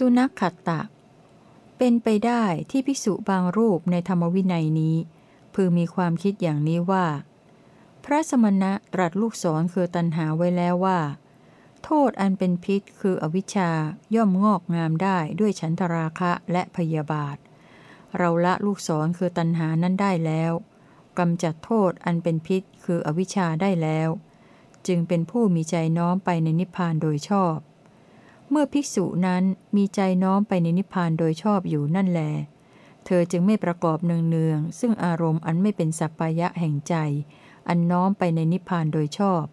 สุนัขขัตตะ เป็นไปได้ที่ภิกษุบางรูปในธรรมวินัยนี้ พึงมีความคิดอย่างนี้ว่า พระสมณะตรัสลูกศรคือตันหาไว้แล้วว่า โทษอันเป็นพิษคืออวิชชาย่อมงอกงามได้ด้วยฉันทราคะและพยาบาท เราละลูกศรคือตันหานั้นได้แล้วกำจัดโทษอันเป็นพิษคืออวิชชาได้แล้ว จึงเป็นผู้มีใจน้อมไปในนิพพานโดยชอบ เมื่อภิกษุนั้นมีใจน้อมไปในนิพพานโดยชอบอยู่นั่นแล เธอจึงไม่ประกอบเนืองๆซึ่งอารมณ์อันไม่เป็นสัพพยะแห่งใจ อันน้อมไปในนิพพานโดยชอบ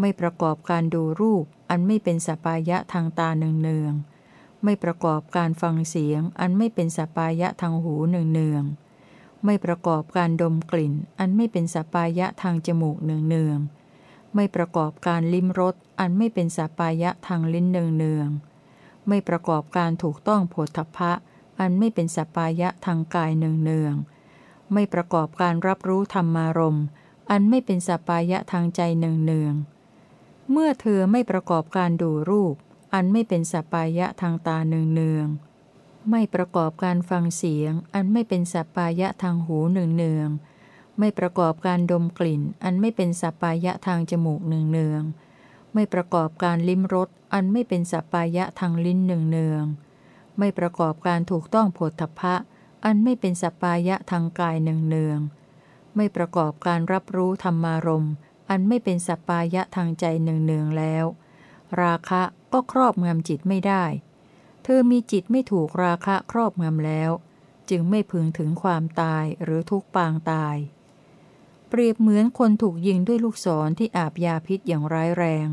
ไม่ประกอบการดูรูป อันไม่เป็นสัพพยะทางตาเนืองๆไม่ประกอบการฟังเสียง อันไม่เป็นสัพพยะทางหูเนืองๆไม่ประกอบการดมกลิ่น อันไม่เป็นสัพพยะทางจมูกเนืองๆไม่ประกอบการลิ้มรสอันไม่เป็นสปายะทางลิ้นเนืองเนืองไม่ประกอบการถูกต้องโผฏฐพะ อันไม่เป็นสปายะทางกายเนืองเนืองไม่ประกอบการรับรู้ธรรมารม อันไม่เป็นสปายะทางใจเนืองเนืองเมื่อเธอไม่ประกอบการดูรูป อันไม่เป็นสปายะทางตาเนืองเนืองไม่ประกอบการฟังเสียง อันไม่เป็นสปายะทางหูเนืองเนืองไม่ประกอบการดมกลิ่น อันไม่เป็นสัปายะทางจมูกเนืองเนืองไม่ประกอบการลิ้มรสอันไม่เป็นสัปปายะทางลิ้นเนืองเนืองไม่ประกอบการถูกต้องโผฏฐพะ อันไม่เป็นสัปปายะทางกายเนืองเนือง ไม่ประกอบการรับรู้ธรรมารมอันไม่เป็นสัปปายะทางใจเนืองเนืองแล้ว ราคะก็ครอบงำจิตไม่ได้ เธอมีจิตไม่ถูกราคะครอบงำแล้ว จึงไม่พึงถึงความตายหรือทุกปางตาย เปรียบเหมือนคนถูกยิงด้วยลูกศรที่อาบยาพิษอย่างร้ายแรง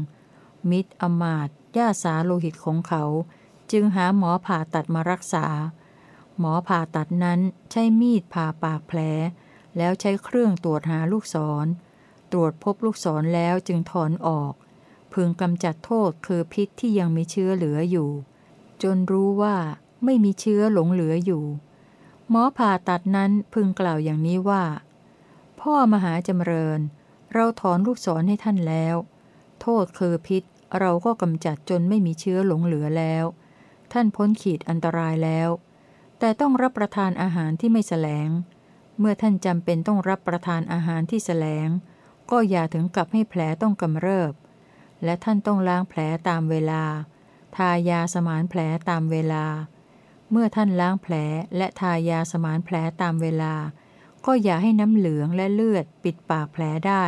มิตรอมาตย่าสาโลหิตของเขา จึงหาหมอผ่าตัดมารักษา หมอผ่าตัดนั้นใช้มีดผ่าปากแผล แล้วใช้เครื่องตรวจหาลูกศร ตรวจพบลูกศรแล้วจึงถอนออก พึงกำจัดโทษคือพิษที่ยังมีเชื้อเหลืออยู่ จนรู้ว่าไม่มีเชื้อหลงเหลืออยู่ หมอผ่าตัดนั้นพึงกล่าวอย่างนี้ว่า พ่อมหาจำเริญ เราถอนลูกศรให้ท่านแล้ว โทษคือพิษเราก็กำจัดจนไม่มีเชื้อหลงเหลือแล้ว ท่านพ้นขีดอันตรายแล้ว แต่ต้องรับประทานอาหารที่ไม่แสลง เมื่อท่านจำเป็นต้องรับประทานอาหารที่แสลง ก็อย่าถึงกับให้แผลต้องกำเริบ และท่านต้องล้างแผลตามเวลา ทายาสมานแผลตามเวลา เมื่อท่านล้างแผลและทายาสมานแผลตามเวลา ก็อย่าให้น้ำเหลืองและเลือดปิดปากแผลได้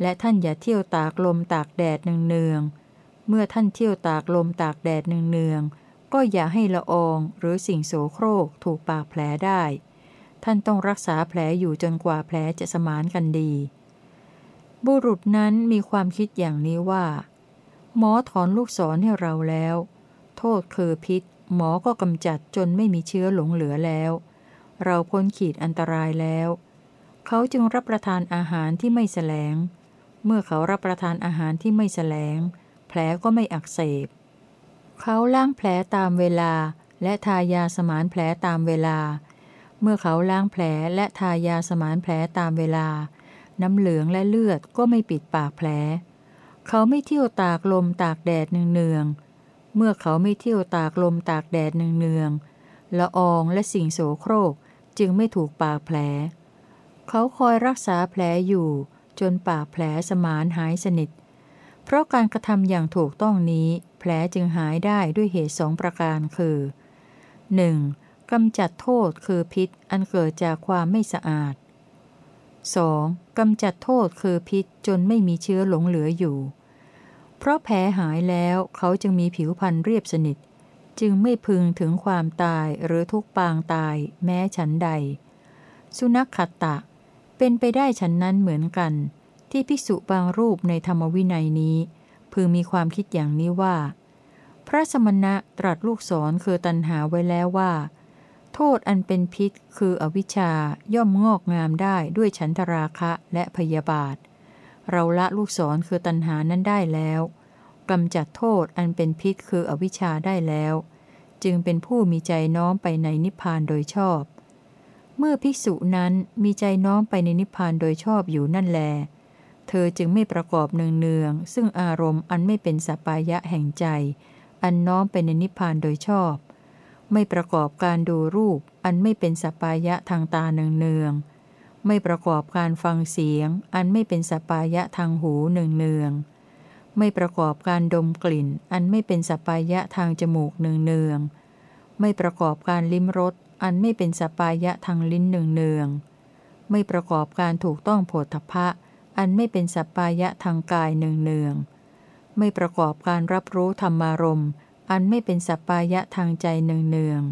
และท่านอย่าเที่ยวตากลมตากแดดเนืองๆเมื่อท่านเที่ยวตากลมตากแดดเนืองๆก็อย่าให้ละอองหรือสิ่งโสโครกถูกปากแผลได้ ท่านต้องรักษาแผลอยู่จนกว่าแผลจะสมานกันดี บุรุษนั้นมีความคิดอย่างนี้ว่า หมอถอนลูกศรให้เราแล้ว โทษคือพิษ หมอก็กำจัดจนไม่มีเชื้อหลงเหลือแล้ว เราพ้นขีดอันตรายแล้ว เขาจึงรับประทานอาหารที่ไม่แสลง เมื่อเขารับประทานอาหารที่ไม่แสลง แผลก็ไม่อักเสบ เขาล้างแผลตามเวลาและทายาสมานแผลตามเวลา เมื่อเขาล้างแผลและทายาสมานแผลตามเวลา น้ำเหลืองและเลือดก็ไม่ปิดปากแผล เขาไม่เที่ยวตากลมตากแดดเนืองเมื่อเขาไม่เที่ยวตากลมตากแดดเนืองๆละอองและสิ่งโสโครกจึงไม่ถูกปากแผล เขาคอยรักษาแผลอยู่ จนปากแผลสมานหายสนิท เพราะการกระทำอย่างถูกต้องนี้ แผลจึงหายได้ด้วยเหตุสองประการคือ 1. กำจัดโทษคือพิษอันเกิดจากความไม่สะอาด 2. กำจัดโทษคือพิษจนไม่มีเชื้อหลงเหลืออยู่ เพราะแผลหายแล้วเขาจึงมีผิวพรรณเรียบสนิท จึงไม่พึงถึงความตายหรือทุกปางตายแม้ฉันใด สุนัขขัตตะ เป็นไปได้ฉันนั้นเหมือนกัน ที่ภิกษุบางรูปในธรรมวินัยนี้ พึงมีความคิดอย่างนี้ว่า พระสมณะตรัสลูกศรคือตันหาไว้แล้วว่า โทษอันเป็นพิษคืออวิชชาย่อมงอกงามได้ด้วยฉันทราคะและพยาบาท เราละลูกศรคือตัณหานั้นได้แล้วกำจัดโทษอันเป็นพิษคืออวิชชาได้แล้ว จึงเป็นผู้มีใจน้อมไปในนิพพานโดยชอบ เมื่อภิกษุนั้นมีใจน้อมไปในนิพพานโดยชอบอยู่นั่นแล เธอจึงไม่ประกอบเนืองๆซึ่งอารมณ์อันไม่เป็นสปายะแห่งใจ อันน้อมไปในนิพพานโดยชอบ ไม่ประกอบการดูรูปอันไม่เป็นสปายะทางตาเนืองๆไม่ประกอบการฟังเสียง อันไม่เป็นสปายะทางหูเนืองๆไม่ประกอบการดมกลิ่น อันไม่เป็นสปายะทางจมูกเนืองๆไม่ประกอบการลิ้มรสอันไม่เป็นสปายะทางลิ้นเนืองๆไม่ประกอบการถูกต้องโผฏฐะอันไม่เป็นสปายะทางกายเนืองๆไม่ประกอบการรับรู้ธรรมารม อันไม่เป็นสัปายะทางใจเนือง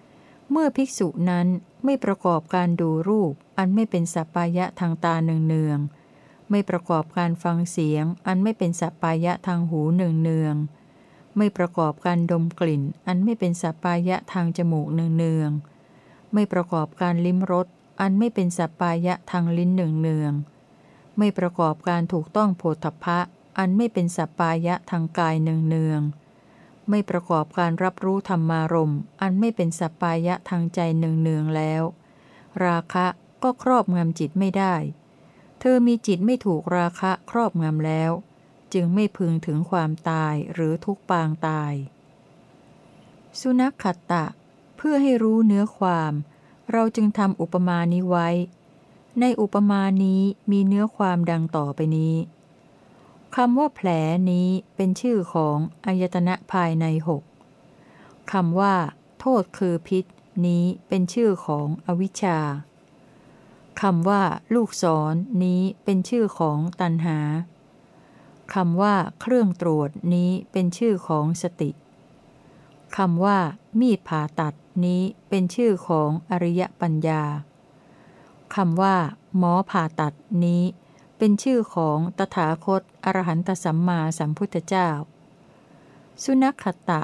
ๆ เมื่อภิกษุนั้นไม่ประกอบการดูรูป อันไม่เป็นสัปายะทางตาเนืองๆ ไม่ประกอบการฟังเสียง อันไม่เป็นสัปปายะทางหูเนืองเนืองไม่ประกอบการดมกลิ่น อันไม่เป็นสัปปายะทางจมูกเนืองเนืองไม่ประกอบการลิ้มรส อันไม่เป็นสัปปายะทางลิ้นเนืองเนืองไม่ประกอบการถูกต้องโผฏฐะอันไม่เป็นสัปปายะทางกายเนืองเนือง ไม่ประกอบการรับรู้ธรรมารมอันไม่เป็นสัปปายะทางใจเนืองเนืองแล้ว ราคะก็ครอบงำจิตไม่ได้ เธอมีจิตไม่ถูกราคะครอบงำแล้ว จึงไม่พึงถึงความตายหรือทุกปางตาย สุนัขขัตตะ เพื่อให้รู้เนื้อความ เราจึงทำอุปมานี้ไว้ ในอุปมานี้มีเนื้อความดังต่อไปนี้ คำว่าแผลนี้เป็นชื่อของอายตนะภายในหกคำว่า โทษคือพิษ นี้เป็นชื่อของอวิชชาคำว่า ลูกศรนี้เป็นชื่อของตันหาคำว่า เครื่องตรวจนี้เป็นชื่อของสติคำว่า มีดผ่าตัดนี้เป็นชื่อของอริยปัญญาคำว่า หมอผ่าตัดนี้ เป็นชื่อของตถาคต อรหันตสัมมาสัมพุทธเจ้า สุนัขตะ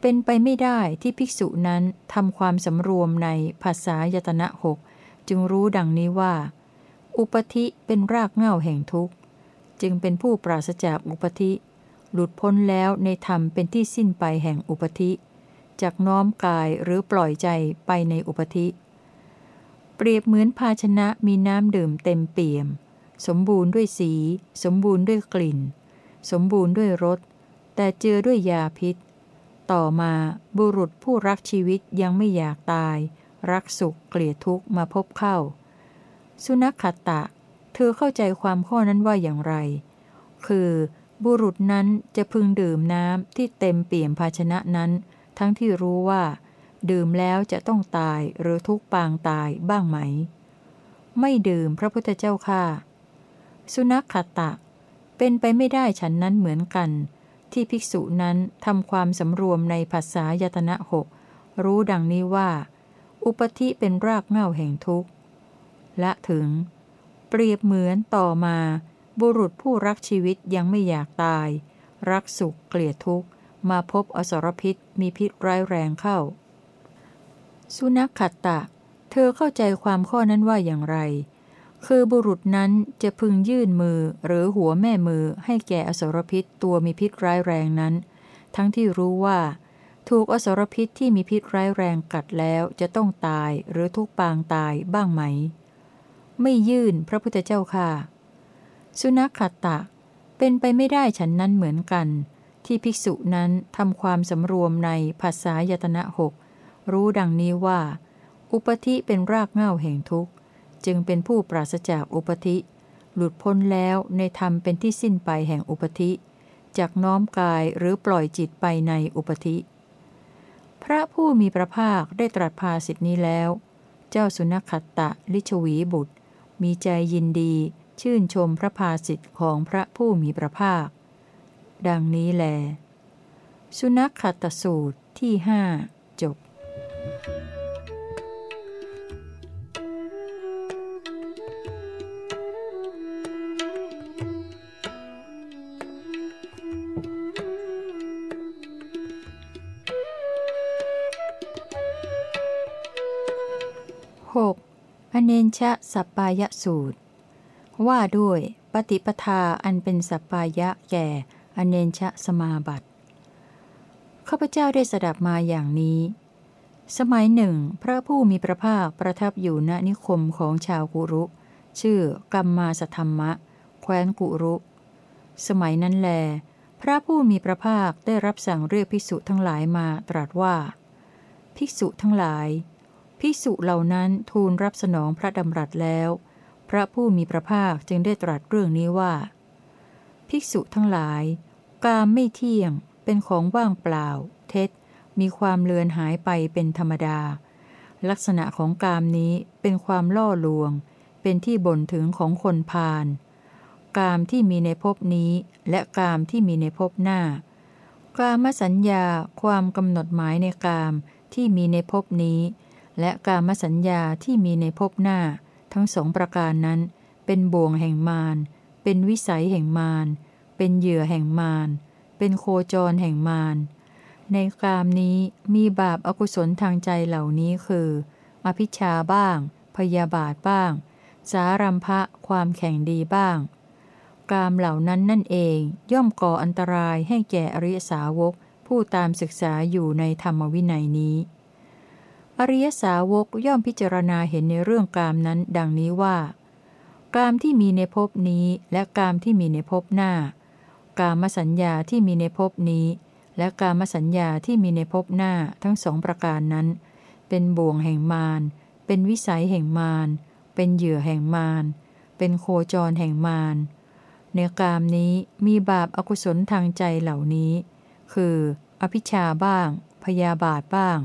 เป็นไปไม่ได้ที่ภิกษุนั้นทำความสำรวมในภาษายตนะหกจึงรู้ดังนี้ว่า อุปธิเป็นรากเหง้าแห่งทุกข์ จึงเป็นผู้ปราศจากอุปธิ หลุดพ้นแล้วในธรรมเป็นที่สิ้นไปแห่งอุปธิจากน้อมกายหรือปล่อยใจไปในอุปธิ เปรียบเหมือนภาชนะมีน้ำดื่มเต็มเปี่ยม สมบูรณ์ด้วยสี สมบูรณ์ด้วยกลิ่น สมบูรณ์ด้วยรส แต่เจือด้วยยาพิษ ต่อมาบุรุษผู้รักชีวิตยังไม่อยากตาย รักสุขเกลียดทุกข์มาพบเข้า สุนัขขตะ เธอเข้าใจความข้อนั้นว่าอย่างไร คือบุรุษนั้นจะพึงดื่มน้ำที่เต็มเปี่ยมภาชนะนั้น ทั้งที่รู้ว่า ดื่มแล้วจะต้องตายหรือทุกปางตายบ้างไหม ไม่ดื่มพระพุทธเจ้าค่า สุนัขขตะ เป็นไปไม่ได้ฉันนั้นเหมือนกัน ที่ภิกษุนั้นทำความสำรวมในภาษายตนะหกรู้ดังนี้ว่า อุปธิเป็นรากเหง้าแห่งทุกข์ และถึง เปรียบเหมือนต่อมา บุรุษผู้รักชีวิตยังไม่อยากตาย รักสุขเกลียดทุกข์ มาพบอสรพิษมีพิษร้ายแรงเข้า สุนัขขัตตะ เธอเข้าใจความข้อนั้นว่าอย่างไร คือบุรุษนั้นจะพึงยื่นมือหรือหัวแม่มือให้แก่อสรพิษตัวมีพิษร้ายแรงนั้น ทั้งที่รู้ว่า ถูกอสรพิษที่มีพิษร้ายแรงกัดแล้วจะต้องตายหรือทุกปางตายบ้างไหม ไม่ยื่นพระพุทธเจ้าค่ะ สุนัขขัตตะ เป็นไปไม่ได้ฉันนั้นเหมือนกัน ที่ภิกษุนั้นทำความสำรวมในภาษายตนะหกรู้ดังนี้ว่า อุปธิเป็นรากเหง้าแห่งทุกข์ จึงเป็นผู้ปราศจากอุปธิ หลุดพ้นแล้วในธรรมเป็นที่สิ้นไปแห่งอุปธิจากน้อมกายหรือปล่อยจิตไปในอุปธิ พระผู้มีพระภาคได้ตรัสภาสิทธินี้แล้ว เจ้าสุนัขตะลิชวีบุตร มีใจยินดี ชื่นชมพระภาสิทธิ์ของพระผู้มีพระภาค ดังนี้แล สุนัขตสูตรที่ห้าจบ 6. อเนนชะสัปปายสูตร ว่าด้วยปฏิปทาอันเป็นสัปปายะแก่อเนนชะสมาบัติข้าพเจ้าได้สดับมาอย่างนี้ สมัยหนึ่ง พระผู้มีพระภาคประทับอยู่ณนิคมของชาวกุรุ ชื่อกัมมาสธรรมะ แคว้นกุรุ สมัยนั้นแล พระผู้มีพระภาคได้รับสั่งเรียกภิกษุทั้งหลายมาตรัสว่า ภิกษุทั้งหลาย ภิกษุเหล่านั้นทูลรับสนองพระดำรัสแล้ว พระผู้มีพระภาคจึงได้ตรัสเรื่องนี้ว่า ภิกษุทั้งหลาย กามไม่เที่ยง เป็นของว่างเปล่า เท็จ มีความเลือนหายไปเป็นธรรมดา ลักษณะของกามนี้เป็นความล่อลวง เป็นที่บ่นถึงของคนพาลกามที่มีในภพนี้ และกามที่มีในภพหน้ากามสัญญาความกำหนดหมายในกามที่มีในภพนี้ และกามสัญญาที่มีในภพหน้า ทั้งสองประการนั้น เป็นบ่วงแห่งมาร เป็นวิสัยแห่งมาร เป็นเหยื่อแห่งมาร เป็นโคจรแห่งมาร ในกามนี้มีบาปอากุศลทางใจเหล่านี้คือ อภิชาบ้าง พยาบาทบ้าง สารัมภะความแข่งดีบ้าง กามเหล่านั้นนั่นเองย่อมก่ออันตรายให้แก่อริยสาวกผู้ตามศึกษาอยู่ในธรรมวินัยนี้ อริยสาวกย่อมพิจารณาเห็นในเรื่องกามนั้นดังนี้ว่า กามที่มีในภพนี้และกามที่มีในภพหน้า กามสัญญาที่มีในภพนี้ และกามสัญญาที่มีในภพหน้าทั้งสองประการนั้น เป็นบ่วงแห่งมาร เป็นวิสัยแห่งมาร เป็นเหยื่อแห่งมาร เป็นโคจรแห่งมารในกามนี้มีบาปอากุศลทางใจเหล่านี้ คือ อภิชาบ้าง พยาบาทบ้าง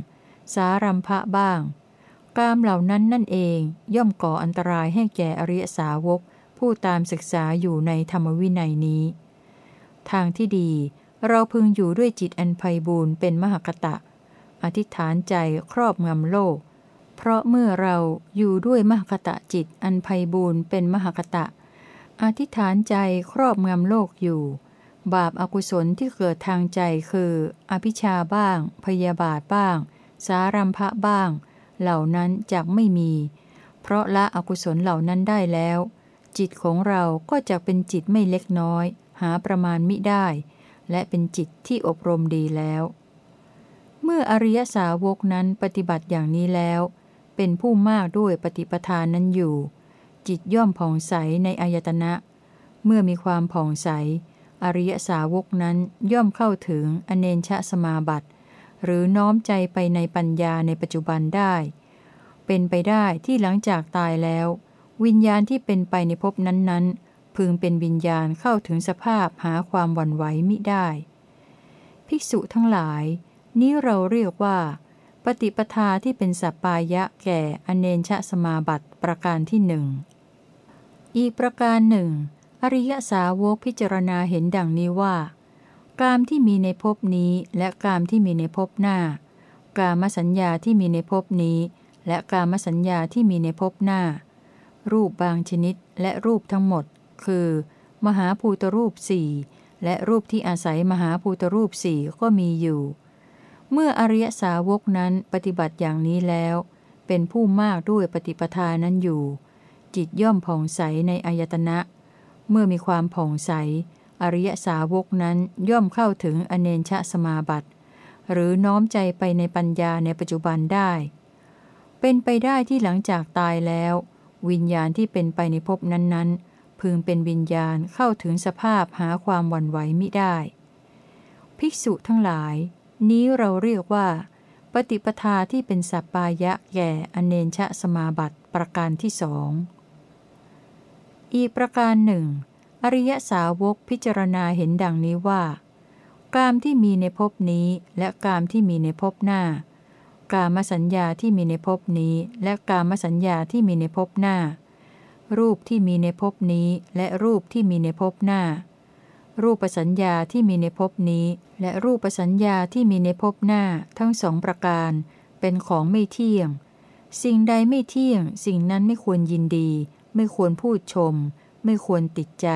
สารัมภะบ้าง กามเหล่านั้นนั่นเองย่อมก่ออันตรายให้แก่อริยสาวก ผู้ตามศึกษาอยู่ในธรรมวินัยนี้ ทางที่ดีเราพึงอยู่ด้วยจิตอันไพบูรณ์เป็นมหคตะ อธิษฐานใจครอบงำโลก เพราะเมื่อเราอยู่ด้วยมหคตะจิตอันไพบูรณ์เป็นมหคตะ อธิษฐานใจครอบงำโลกอยู่ บาปอากุศลที่เกิดทางใจคือ อภิชาบ้าง พยาบาทบ้าง สารัมภะบ้าง เหล่านั้นจะไม่มี เพราะละอกุศลเหล่านั้นได้แล้ว จิตของเราก็จะเป็นจิตไม่เล็กน้อย หาประมาณมิได้ และเป็นจิตที่อบรมดีแล้ว เมื่ออริยสาวกนั้นปฏิบัติอย่างนี้แล้ว เป็นผู้มากด้วยปฏิปทานนั้นอยู่ จิตย่อมผ่องใสในอายตนะ เมื่อมีความผ่องใสอริยสาวกนั้นย่อมเข้าถึงอเนนชะสมาบัติ หรือน้อมใจไปในปัญญาในปัจจุบันได้ เป็นไปได้ที่หลังจากตายแล้ว วิญญาณที่เป็นไปในภพนั้นๆ พึงเป็นวิญญาณเข้าถึงสภาพหาความหวั่นไหวมิได้ ภิกษุทั้งหลาย นี้เราเรียกว่า ปฏิปทาที่เป็นสัปปายะแก่อเนนชะสมาบัติประการที่หนึ่งอีกประการหนึ่ง อริยสาวกพิจารณาเห็นดังนี้ว่า กามที่มีในภพนี้ และกามที่มีในภพหน้า กามสัญญาที่มีในภพนี้ และกามสัญญาที่มีในภพหน้า รูปบางชนิดและรูปทั้งหมด คือ มหาภูตรูปสี่และรูปที่อาศัยมหาภูตรูปสี่ก็มีอยู่ เมื่ออริยสาวกนั้นปฏิบัติอย่างนี้แล้ว เป็นผู้มากด้วยปฏิปทานั้นอยู่ จิตย่อมผ่องใสในอายตนะ เมื่อมีความผ่องใส อริยสาวกนั้นย่อมเข้าถึงอเนนชะสมาบัติ หรือน้อมใจไปในปัญญาในปัจจุบันได้ เป็นไปได้ที่หลังจากตายแล้ว วิญญาณที่เป็นไปในภพนั้นๆ พึงเป็นวิญญาณเข้าถึงสภาพหาความวันไหวมิได้ ภิกษุทั้งหลาย นี้เราเรียกว่า ปฏิปทาที่เป็นสัปปายะแก่อเนนชะสมาบัติประการที่สองอีกประการหนึ่ง อริยสาวกพิจารณาเห็นดังนี้ว่า กามที่มีในภพนี้และกามที่มีในภพหน้า กามสัญญาที่มีในภพนี้และกามสัญญาที่มีในภพหน้า รูปที่มีในภพนี้และรูปที่มีในภพหน้า รูปสัญญาที่มีในภพนี้ และรูปสัญญาที่มีในภพหน้าทั้งสองประการ เป็นของไม่เที่ยง สิ่งใดไม่เที่ยง สิ่งนั้นไม่ควรยินดี ไม่ควรพูดชม ไม่ควรติดใจ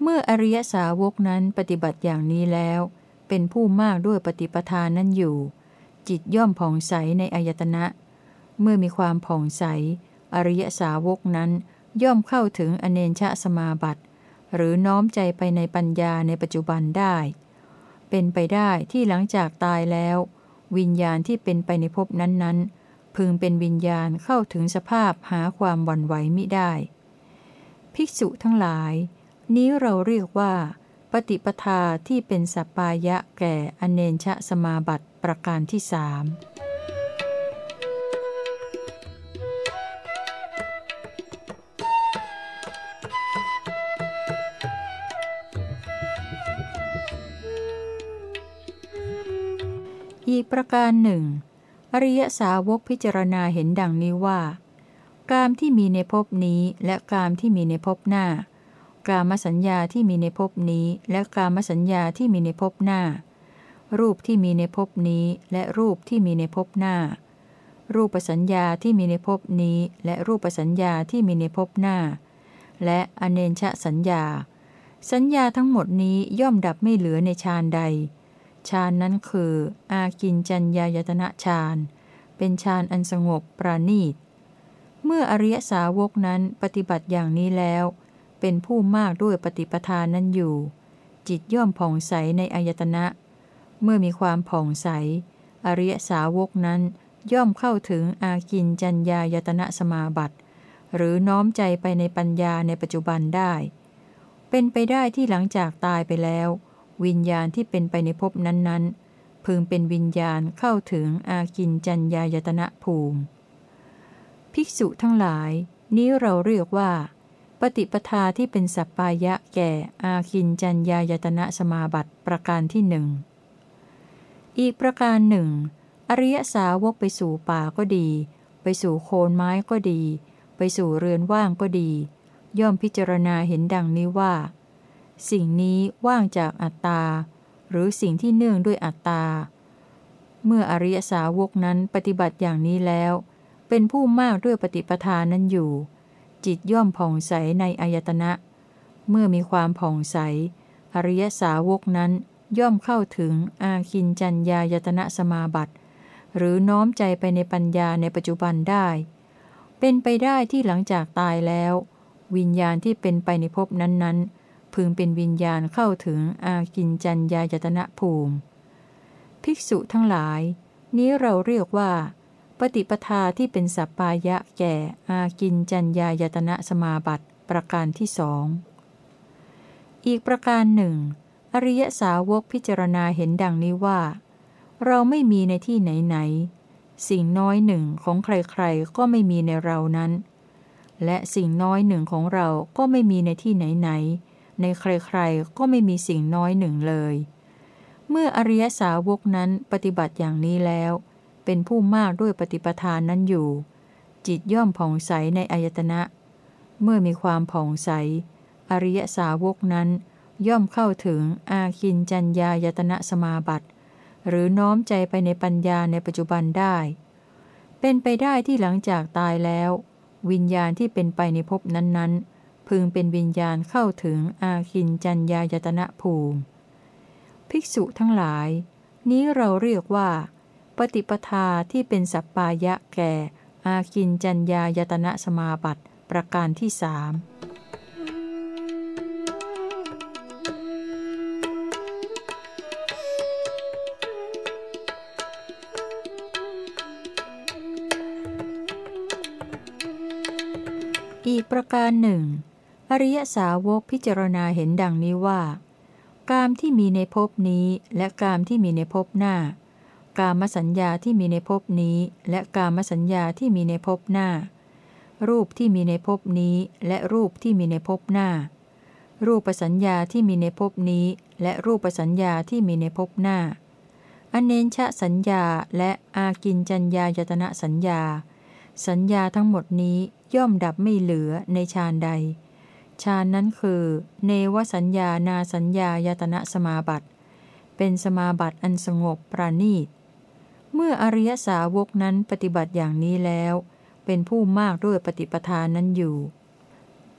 เมื่ออริยสาวกนั้นปฏิบัติอย่างนี้แล้ว เป็นผู้มากด้วยปฏิปทานนั้นอยู่ จิตย่อมผ่องใสในอายตนะ เมื่อมีความผ่องใส อริยสาวกนั้นย่อมเข้าถึงอเนนชะสมาบัติ หรือน้อมใจไปในปัญญาในปัจจุบันได้ เป็นไปได้ที่หลังจากตายแล้ว วิญญาณที่เป็นไปในภพนั้นๆพึงเป็นวิญญาณเข้าถึงสภาพหาความวันไหวมิได้ ภิกษุทั้งหลาย นี้เราเรียกว่า ปฏิปทาที่เป็นสัปปายะแก่อเนนชะสมาบัติประการที่สามอีกประการหนึ่ง อริยสาวกพิจารณาเห็นดังนี้ว่า กามที่มีในภพนี้และกามที่มีในภพหน้า กามสัญญาที่มีในภพนี้ และกามสัญญาที่มีในภพหน้า รูปที่มีในภพนี้ และรูปที่มีในภพหน้า รูปสัญญาที่มีในภพนี้ และรูปสัญญาที่มีในภพหน้า และอเนนชะสัญญา สัญญาทั้งหมดนี้ย่อมดับไม่เหลือในฌานใดฌานนั้นคือ อากินจัญญายตนะฌาน เป็นฌานอันสงบปราณีต เมื่ออริยสาวกนั้นปฏิบัติอย่างนี้แล้ว เป็นผู้มากด้วยปฏิปทานนั้นอยู่ จิตย่อมผ่องใสในอายตนะ เมื่อมีความผ่องใส อริยสาวกนั้นย่อมเข้าถึงอากินจัญญายตนะสมาบัติ หรือน้อมใจไปในปัญญาในปัจจุบันได้ เป็นไปได้ที่หลังจากตายไปแล้ว วิญญาณที่เป็นไปในภพนั้นๆพึงเป็นวิญญาณเข้าถึงอากินจัญญายตนะภูมิ ภิกษุทั้งหลาย นี้เราเรียกว่า ปฏิปทาที่เป็นสัปปายะแก่อาคินจัญญายตนะสมาบัติประการที่หนึ่งอีกประการหนึ่ง อริยสาวกไปสู่ป่าก็ดี ไปสู่โคนไม้ก็ดี ไปสู่เรือนว่างก็ดี ย่อมพิจารณาเห็นดังนี้ว่า สิ่งนี้ว่างจากอัตตา หรือสิ่งที่เนื่องด้วยอัตตา เมื่ออริยสาวกนั้นปฏิบัติอย่างนี้แล้ว เป็นผู้มากด้วยปฏิปทานั้นอยู่ จิตย่อมผ่องใสในอายตนะ เมื่อมีความผ่องใส อริยสาวกนั้นย่อมเข้าถึงอาคินจัญญายตนะสมาบัติ หรือน้อมใจไปในปัญญาในปัจจุบันได้ เป็นไปได้ที่หลังจากตายแล้ว วิญญาณที่เป็นไปในภพนั้นๆ พึงเป็นวิญญาณเข้าถึงอากินจัญญายตนะภูมิ ภิกษุทั้งหลาย นี้เราเรียกว่า ปฏิปทาที่เป็นสัปปายะแก่ อากินจัญญายตนะสมาบัติประการที่สอง อีกประการหนึ่ง อริยสาวกพิจารณาเห็นดังนี้ว่า เราไม่มีในที่ไหนไหนสิ่งน้อยหนึ่งของใครๆก็ไม่มีในเรานั้น และสิ่งน้อยหนึ่งของเราก็ไม่มีในที่ไหนไหนในใครๆก็ไม่มีสิ่งน้อยหนึ่งเลย เมื่ออริยสาวกนั้นปฏิบัติอย่างนี้แล้ว เป็นผู้มากด้วยปฏิปทานนั้นอยู่ จิตย่อมผ่องใสในอายตนะ เมื่อมีความผ่องใส อริยสาวกนั้น ย่อมเข้าถึงอาคินจัญญายตนะสมาบัติ หรือน้อมใจไปในปัญญาในปัจจุบันได้ เป็นไปได้ที่หลังจากตายแล้ว วิญญาณที่เป็นไปในภพนั้นๆ พึงเป็นวิญญาณเข้าถึงอาคินจัญญายตนะภูมิ ภิกษุทั้งหลาย นี้เราเรียกว่า ปฏิปทาที่เป็นสัปปายะแก่ อาคินจัญญายตนะสมาบัติประการที่สามอีกประการหนึ่ง อริยสาวกพิจารณาเห็นดังนี้ว่า กามที่มีในภพนี้และกามที่มีในภพหน้า กามสัญญาที่มีในภพนี้ และกามสัญญาที่มีในภพหน้า รูปที่มีในภพนี้ และรูปที่มีในภพหน้า รูปสัญญาที่มีในภพนี้ และรูปสัญญาที่มีในภพหน้า อเนนชะสัญญาและอากินจัญญายตนะสัญญา สัญญาทั้งหมดนี้ย่อมดับไม่เหลือในฌานใดฌานนั้นคือ เนวสัญญานาสัญญายตนะสมาบัติ เป็นสมาบัติอันสงบปราณีต เมื่ออริยสาวกนั้นปฏิบัติอย่างนี้แล้ว เป็นผู้มากด้วยปฏิปทานนั้นอยู่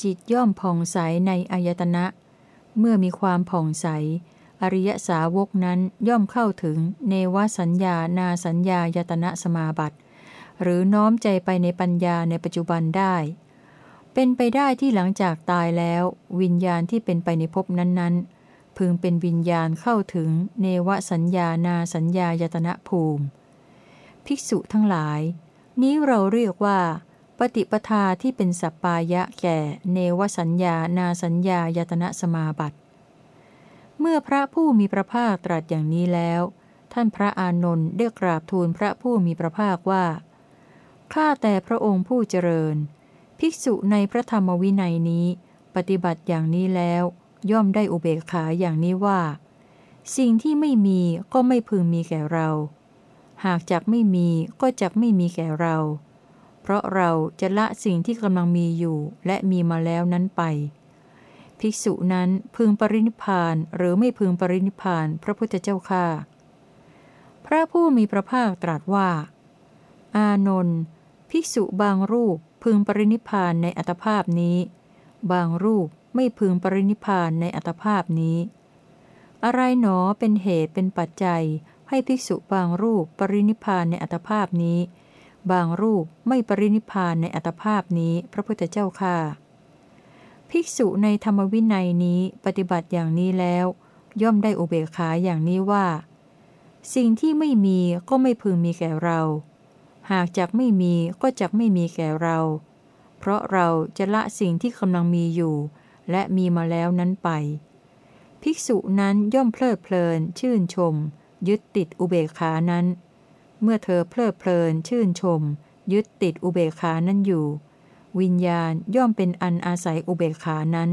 จิตย่อมผ่องใสในอายตนะ เมื่อมีความผ่องใส อริยสาวกนั้นย่อมเข้าถึงเนวสัญญานาสัญญายตนะสมาบัติ หรือน้อมใจไปในปัญญาในปัจจุบันได้ เป็นไปได้ที่หลังจากตายแล้ว วิญญาณที่เป็นไปในภพนั้นๆพึงเป็นวิญญาณเข้าถึงเนวสัญญานาสัญญายตนะภูมิ ภิกษุทั้งหลาย นี้เราเรียกว่า ปฏิปทาที่เป็นสัปปายะแก่ เนวสัญญานาสัญญายตนะสมาบัติ เมื่อพระผู้มีพระภาคตรัสอย่างนี้แล้ว ท่านพระอานนท์ได้กราบทูลพระผู้มีพระภาคว่าข้าแต่พระองค์ผู้เจริญ ภิกษุในพระธรรมวินัยนี้ ปฏิบัติอย่างนี้แล้ว ย่อมได้อุเบกขาอย่างนี้ว่า สิ่งที่ไม่มีก็ไม่พึงมีแก่เรา หากจักไม่มีก็จักไม่มีแก่เรา เพราะเราจะละสิ่งที่กำลังมีอยู่และมีมาแล้วนั้นไป ภิกษุนั้นพึงปรินิพานหรือไม่พึงปรินิพานพระพุทธเจ้าค่าพระผู้มีพระภาคตรัสว่า อานนท์ภิกษุบางรูปพึงปรินิพานในอัตภาพนี้ บางรูปไม่พึงปรินิพานในอัตภาพนี้ อะไรหนอเป็นเหตุเป็นปัจจัย ให้ภิกษุบางรูปปรินิพานในอัตภาพนี้ บางรูปไม่ปรินิพานในอัตภาพนี้พระพุทธเจ้าค่าภิกษุในธรรมวินัยนี้ปฏิบัติอย่างนี้แล้ว ย่อมได้อุเบกขาอย่างนี้ว่า สิ่งที่ไม่มีก็ไม่พึงมีแก่เรา หากจักไม่มีก็จักไม่มีแก่เรา เพราะเราจะละสิ่งที่กำลังมีอยู่ และมีมาแล้วนั้นไป ภิกษุนั้นย่อมเพลิดเพลิน ชื่นชม ยึดติดอุเบกขานั้น เมื่อเธอเพลิดเพลินชื่นชม ยึดติดอุเบกขานั้นอยู่ วิญญาณย่อมเป็นอันอาศัยอุเบกขานั้น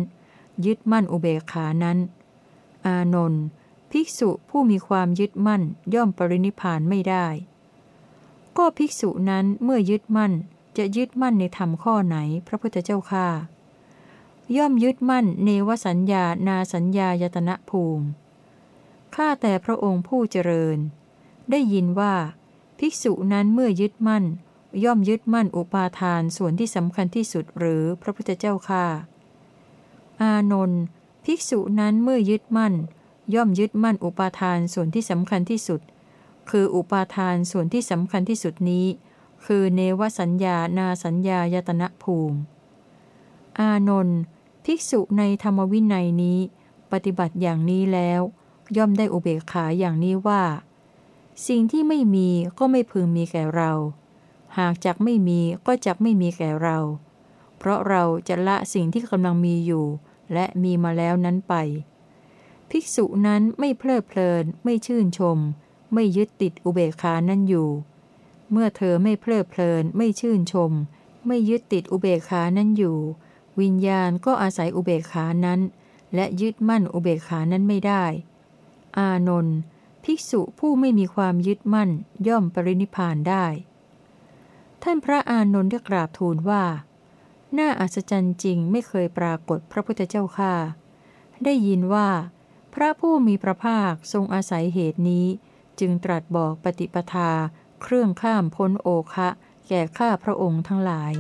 ยึดมั่นอุเบกขานั้น อานนท์ภิกษุผู้มีความยึดมั่นย่อมปรินิพานไม่ได้ ก็ภิกษุนั้นเมื่อยึดมั่นจะยึดมั่นในธรรมข้อไหนพระพุทธเจ้าค่าย่อมยึดมั่นเนวสัญญานาสัญญายตนะภูมิ ข้าแต่พระองค์ผู้เจริญ ได้ยินว่า ภิกษุนั้นเมื่อยึดมั่น ย่อมยึดมั่นอุปาทานส่วนที่สำคัญที่สุดหรือพระพุทธเจ้าค่าอานนท์ภิกษุนั้นเมื่อยึดมั่น ย่อมยึดมั่นอุปาทานส่วนที่สำคัญที่สุด คืออุปาทานส่วนที่สำคัญที่สุดนี้ คือเนวสัญญานาสัญญายตนะภูมิ อานนท์ภิกษุในธรรมวินัยนี้ ปฏิบัติอย่างนี้แล้ว ย่อมได้อุเบกขาอย่างนี้ว่า สิ่งที่ไม่มีก็ไม่พึงมีแก่เรา หากจักไม่มีก็จักไม่มีแก่เรา เพราะเราจะละสิ่งที่กำลังมีอยู่ และมีมาแล้วนั้นไป ภิกษุนั้นไม่เพลิดเพลิน ไม่ชื่นชม ไม่ยึดติดอุเบกขานั้นอยู่ เมื่อเธอไม่เพลิดเพลิน ไม่ชื่นชม ไม่ยึดติดอุเบกขานั้นอยู่ วิญญาณก็อาศัยอุเบกขานั้น และยึดมั่นอุเบกขานั้นไม่ได้ อานนท์ภิกษุผู้ไม่มีความยึดมั่นย่อมปรินิพานได้ ท่านพระอานนท์ได้กราบทูลว่า น่าอัศจรรย์จริงไม่เคยปรากฏพระพุทธเจ้าค่าได้ยินว่า พระผู้มีพระภาคทรงอาศัยเหตุนี้ จึงตรัสบอกปฏิปทา เครื่องข้ามพ้นโอคะ แก่ข้าพระองค์ทั้งหลาย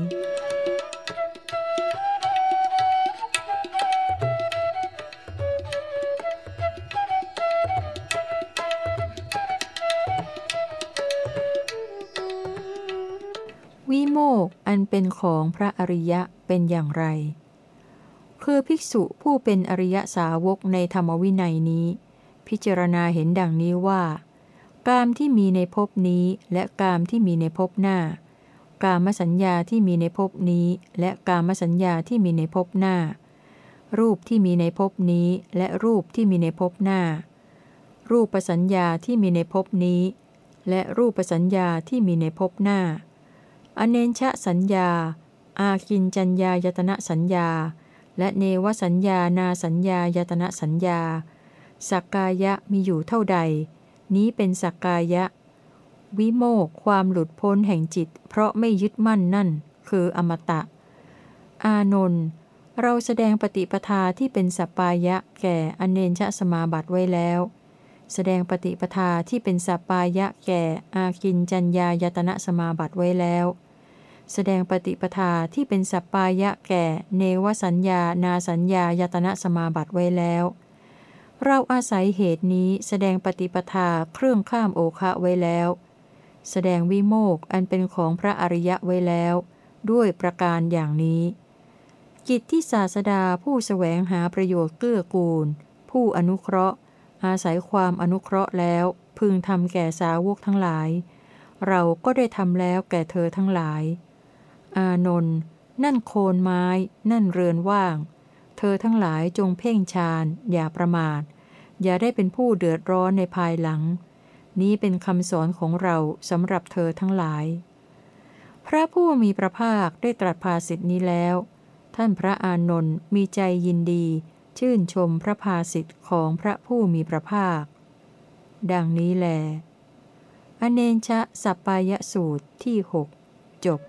มกอันเป็นของพระอริยะเป็นอย่างไร คือภิกษุผู้เป็นอริยสาวกในธรรมวินัยนี้ พิจารณาเห็นดังนี้ว่า กามที่มีในภพนี้และกามที่มีในภพหน้า กามสัญญาที่มีในภพนี้ และกามสัญญาที่มีในภพหน้า รูปที่มีในภพนี้และรูปที่มีในภพหน้า รูปประสัญญาที่มีในภพนี้ และรูปประสัญญาที่มีในภพหน้า อเนชะสัญญา อาคินจัญญายตนะสัญญา และเนวสัญญานาสัญญายตนะสัญญา สักกายะมีอยู่เท่าใด นี้เป็นสักกายะ วิโมกความหลุดพ้นแห่งจิต เพราะไม่ยึดมั่นนั่น คืออมตะ อานนท์เราแสดงปฏิปทาที่เป็นสัปปายะแก่อเนนชสมาบัติไว้แล้ว แสดงปฏิปทาที่เป็นสัปปายะแก่อากินจัญญายตนะสมาบัติไว้แล้ว แสดงปฏิปทาที่เป็นสัปปายะแก่ เนวสัญญา นาสัญญายตนะสมาบัติไว้แล้ว เราอาศัยเหตุนี้แสดงปฏิปทาเครื่องข้ามโอคะไว้แล้ว แสดงวิโมกอันเป็นของพระอริยะไว้แล้ว ด้วยประการอย่างนี้ กิจที่ศาสดาผู้สแสวงหาประโยชน์เกื้อกูล ผู้อนุเคราะห์ อาศัยความอนุเคราะห์แล้ว พึงทำแก่สาวกทั้งหลาย เราก็ได้ทำแล้วแก่เธอทั้งหลาย อานนท์นั่นโคนไม้ นั่นเรือนว่าง เธอทั้งหลายจงเพ่งฌาน อย่าประมาท อย่าได้เป็นผู้เดือดร้อนในภายหลัง นี้เป็นคำสอนของเราสำหรับเธอทั้งหลาย พระผู้มีพระภาคได้ตรัสภาสิทธินี้แล้ว ท่านพระอานนท์มีใจยินดี ชื่นชมพระภาสิทธิ์ของพระผู้มีพระภาค ดังนี้แล อเนนชะสัปปายสูตรที่หกจบ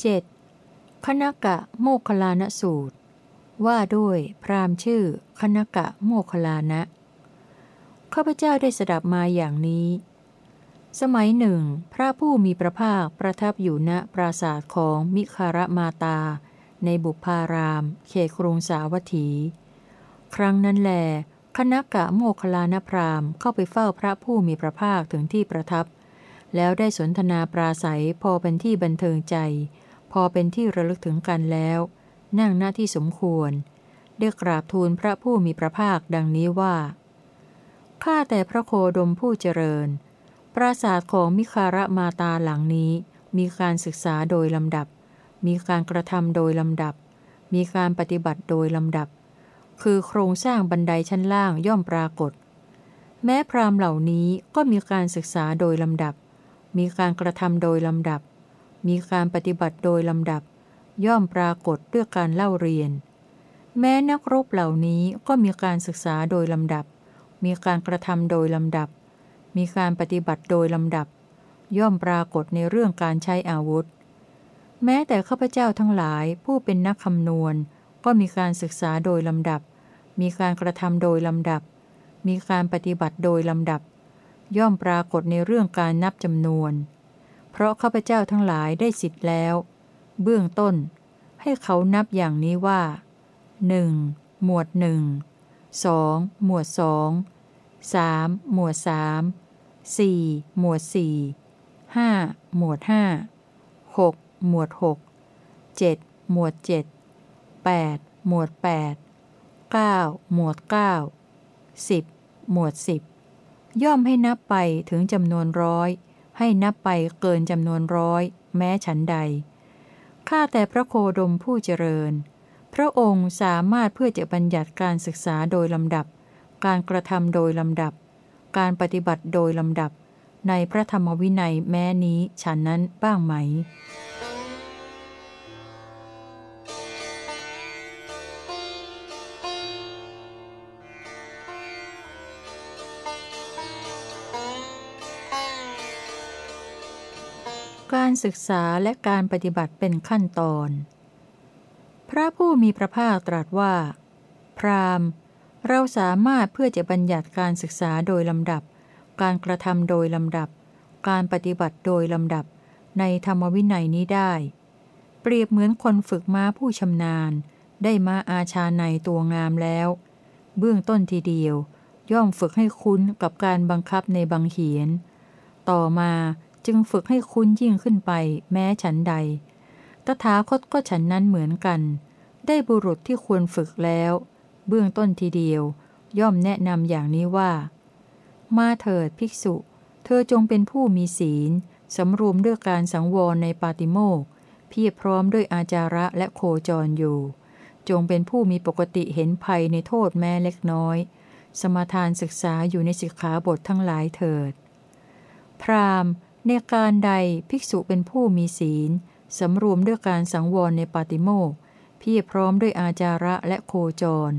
7. คณกะโมคลานสูตร ว่าด้วยพราหมณ์ชื่อคณกะโมคลานะข้าพเจ้าได้สดับมาอย่างนี้ สมัยหนึ่ง พระผู้มีพระภาคประทับอยู่ณปราศาสของมิคารมาตา ในบุพาราม เขครุงสาวัตถี ครั้งนั้นแล คณกะโมคคลานพราหมณ์เข้าไปเฝ้าพระผู้มีพระภาคถึงที่ประทับแล้วได้สนทนาปราศัยพอเป็นที่บันเทิงใจ พอเป็นที่ระลึกถึงกันแล้ว นั่งหน้าที่สมควร ได้กราบทูลพระผู้มีพระภาคดังนี้ว่า ข้าแต่พระโคดมผู้เจริญ ปราสาทของมิคารมาตาหลังนี้ มีการศึกษาโดยลำดับ มีการกระทำโดยลำดับ มีการปฏิบัติโดยลำดับ คือโครงสร้างบันไดชั้นล่างย่อมปรากฏ แม้พรามเหล่านี้ก็มีการศึกษาโดยลำดับ มีการกระทำโดยลำดับ มีการปฏิบัติโดยลำดับ ย่อมปรากฏด้วยการเล่าเรียน แม้นักรบเหล่านี้ก็มีการศึกษาโดยลำดับ มีการกระทำโดยลำดับ มีการปฏิบัติโดยลำดับ ย่อมปรากฏในเรื่องการใช้อาวุธ แม้แต่ข้าพเจ้าทั้งหลายผู้เป็นนักคำนวณ ก็มีการศึกษาโดยลำดับ มีการกระทำโดยลำดับ มีการปฏิบัติโดยลำดับ ย่อมปรากฏในเรื่องการนับจำนวน เพราะข้าพเจ้าทั้งหลายได้สิทธิ์แล้ว เบื้องต้น ให้เขานับอย่างนี้ว่า 1. หมวดหนึ่งสองหมวดสองสามหมวดสามสี่หมวดสี่ห้าหมวดห้าหกหมวดหกเจ็ดหมวดเจ็ดแปดหมวดแปดเก้าหมวดเก้าสิบหมวดสิบย่อมให้นับไปถึงจำนวนร้อย ให้นับไปเกินจำนวนร้อย แม้ฉันใด ข้าแต่พระโคดมผู้เจริญ พระองค์สามารถเพื่อจะบัญญัติการศึกษาโดยลำดับ การกระทำโดยลำดับ การปฏิบัติโดยลำดับ ในพระธรรมวินัยแม้นี้ฉันนั้นบ้างไหม ศึกษาและการปฏิบัติเป็นขั้นตอน พระผู้มีพระภาคตรัสว่า พรามเราสามารถเพื่อจะบัญญัติการศึกษาโดยลำดับ การกระทำโดยลำดับ การปฏิบัติโดยลำดับ ในธรรมวินัยนี้ได้ เปรียบเหมือนคนฝึกม้าผู้ชำนาญ ได้ม้าอาชาในตัวงามแล้ว เบื้องต้นทีเดียว ย่อมฝึกให้คุ้นกับการบังคับในบางเขียน ต่อมา จึงฝึกให้คุ้นยิ่งขึ้นไป แม้ฉันใด ตถาคตก็ฉันนั้นเหมือนกัน ได้บุรุษที่ควรฝึกแล้ว เบื้องต้นทีเดียว ย่อมแนะนำอย่างนี้ว่า มาเถิดภิกษุ เธอจงเป็นผู้มีศีลสำรวมด้วยการสังวรในปาติโมกเพียรพร้อมด้วยอาจาระและโคจรอยู่ จงเป็นผู้มีปกติเห็นภัยในโทษแม้เล็กน้อย สมทานศึกษาอยู่ในสิกขาบททั้งหลายเถิด พราม ในการใดภิกษุเป็นผู้มีศีล สำรวมด้วยการสังวรในปาติโมกพี่พร้อมด้วยอาจาระและโคจร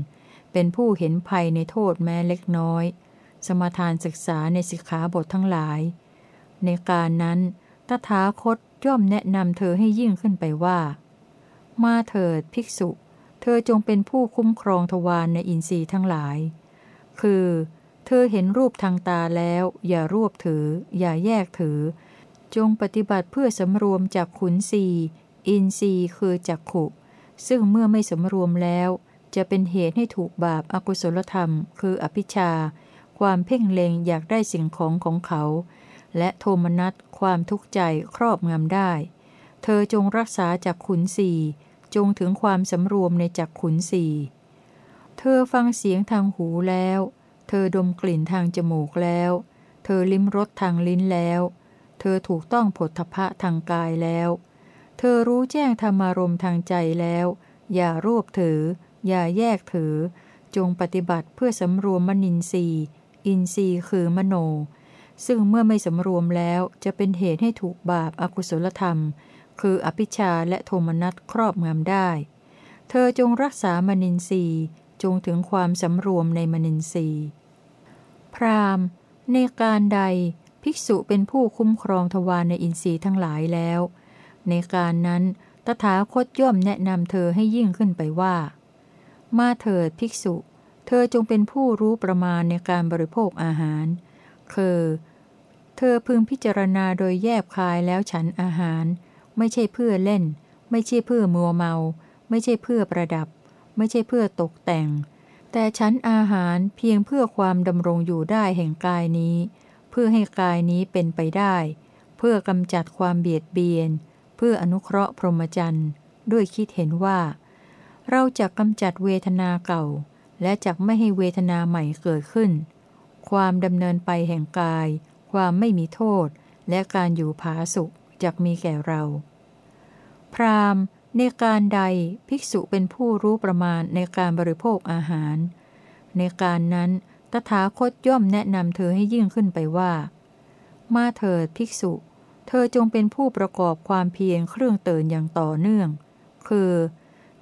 เป็นผู้เห็นภัยในโทษแม้เล็กน้อย สมทานศึกษาในสิกขาบททั้งหลาย ในการนั้น ตถาคตย่อมแนะนำเธอให้ยิ่งขึ้นไปว่า มาเถิดภิกษุ เธอจงเป็นผู้คุ้มครองทวารในอินทรีย์ทั้งหลาย คือ ธอเห็นรูปทางตาแล้ว อย่ารวบถือ อย่าแยกถือ จงปฏิบัติเพื่อสำรวมจากขุนสีอินทรีย์คือจักขุ ซึ่งเมื่อไม่สมรวมแล้ว จะเป็นเหตุให้ถูกบาปอากุศลธรรม คืออภิชา ความเพ่งเล็งอยากได้สิ่งของของเขา และโทมนัสความทุกข์ใจครอบงำได้ เธอจงรักษาจากขุนสีจงถึงความสำรวมในจักขุนสีเธอฟังเสียงทางหูแล้ว เธอดมกลิ่นทางจมูกแล้ว เธอลิ้มรสทางลิ้นแล้ว เธอถูกต้องผลทพะทางกายแล้ว เธอรู้แจ้งธรรมารมทางใจแล้ว อย่ารวบถือ อย่าแยกถือ จงปฏิบัติเพื่อสำรวมมนินทรีย์อินทรีย์คือมโน ซึ่งเมื่อไม่สำรวมแล้วจะเป็นเหตุให้ถูกบาปอากุศลธรรม คืออภิชาและโทมนัสครอบงำได้ เธอจงรักษามนินทรีย์ จงถึงความสำรวมในมนินทรีย์ พรามในการใดภิกษุเป็นผู้คุ้มครองทวารในอินทรีย์ทั้งหลายแล้ว ในการนั้นตถาคตย่อมแนะนำเธอให้ยิ่งขึ้นไปว่า มาเถิดภิกษุ เธอจงเป็นผู้รู้ประมาณในการบริโภคอาหาร คือ เธอพึงพิจารณาโดยแยบคายแล้วฉันอาหาร ไม่ใช่เพื่อเล่น ไม่ใช่เพื่อมัวเมา ไม่ใช่เพื่อประดับ ไม่ใช่เพื่อตกแต่ง แต่ชั้นอาหารเพียงเพื่อความดำรงอยู่ได้แห่งกายนี้ เพื่อให้กายนี้เป็นไปได้ เพื่อกำจัดความเบียดเบียน เพื่ออนุเคราะห์พรหมจรรย์ด้วยคิดเห็นว่า เราจะกำจัดเวทนาเก่า และจะไม่ให้เวทนาใหม่เกิดขึ้น ความดำเนินไปแห่งกาย ความไม่มีโทษ และการอยู่ผาสุขจะมีแก่เรา พราม ในการใดภิกษุเป็นผู้รู้ประมาณในการบริโภคอาหาร ในการนั้น ตถาคตย่อมแนะนำเธอให้ยิ่งขึ้นไปว่า มาเถิดภิกษุ เธอจงเป็นผู้ประกอบความเพียรเครื่องเตือนอย่างต่อเนื่อง คือ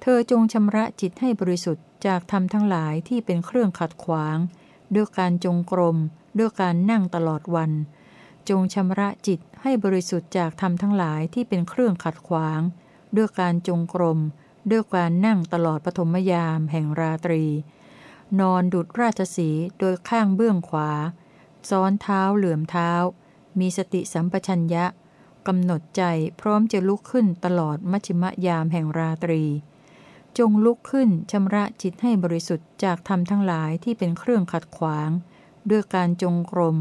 เธอจงชำระจิตให้บริสุทธิ์จากธรรมทั้งหลายที่เป็นเครื่องขัดขวาง ด้วยการจงกรม ด้วยการนั่งตลอดวัน จงชำระจิตให้บริสุทธิ์จากธรรมทั้งหลายที่เป็นเครื่องขัดขวาง ด้วยการจงกรม ด้วยการนั่งตลอดปฐมยามแห่งราตรี นอนดุดราชสีโดยข้างเบื้องขวา ซ้อนเท้าเหลื่อมเท้า มีสติสัมปชัญญะกำหนดใจพร้อมจะลุกขึ้นตลอดมัชิมยามแห่งราตรี จงลุกขึ้นชำระจิตให้บริสุทธิ์จากธรรมทั้งหลายที่เป็นเครื่องขัดขวาง ด้วยการจงกรม